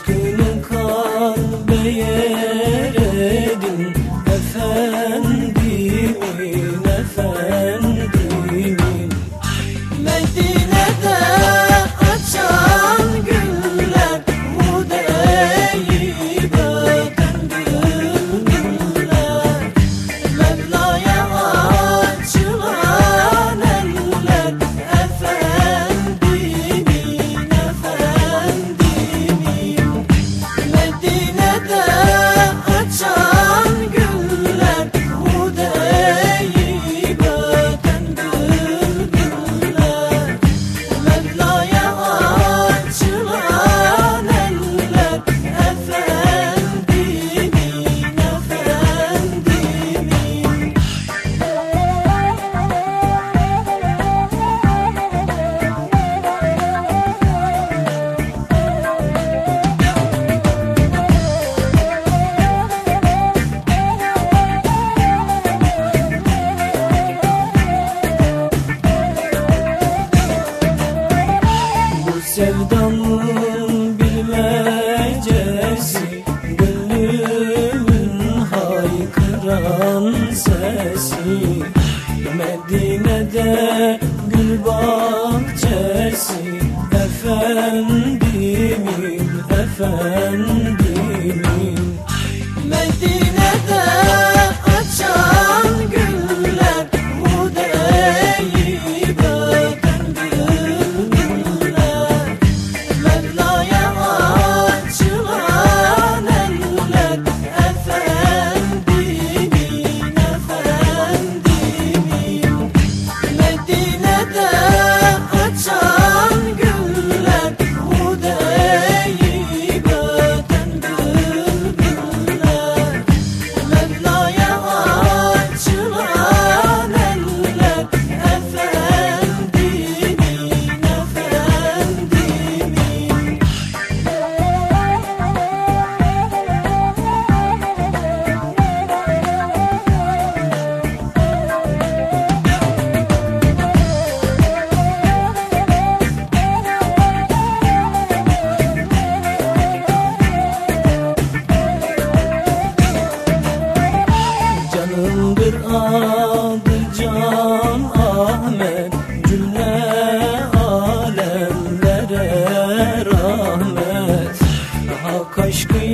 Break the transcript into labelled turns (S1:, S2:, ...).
S1: aşkının kalbeye Sevdanın bilmecesi Gönlümün haykıran sesi. Medine'de gül bahçesi Efendimin efendisi adı Can Ahmet Cümle alemlere rahmet. Hak aşkı